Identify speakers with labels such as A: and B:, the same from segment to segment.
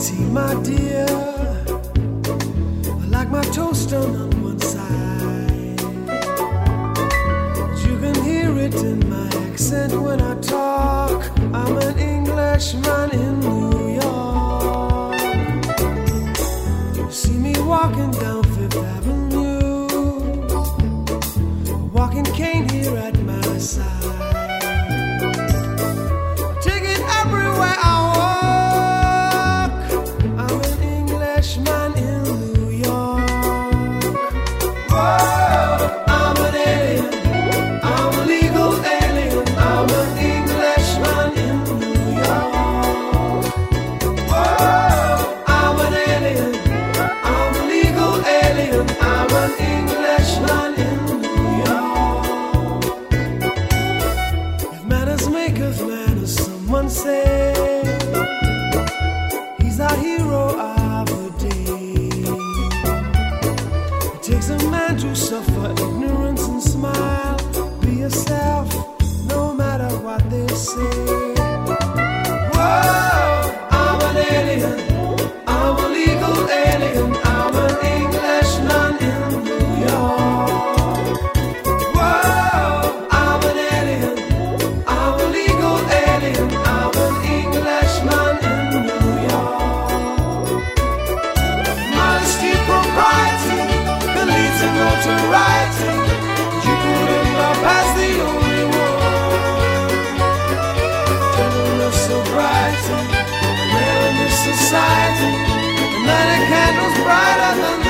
A: tea, my dear. I like my toast done on one side. You can hear it in my accent when I talk. I'm an Englishman takes a man to suffer ignorance and smile. Be yourself, no matter what they say. To notoriety. You couldn't bypass the only one. Sobriety, rare in this society. And many candles brighter than the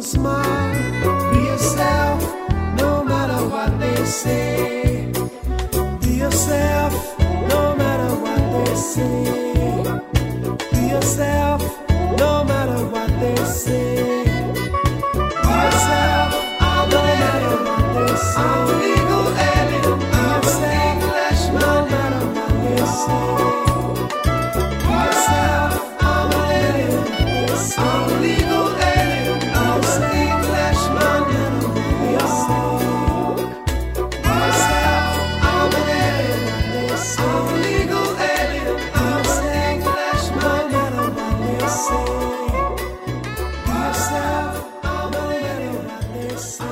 A: don't smile. Be yourself, no matter what they say. Be yourself, no matter what they say. Be yourself, no matter what they say. myself, I'm a it this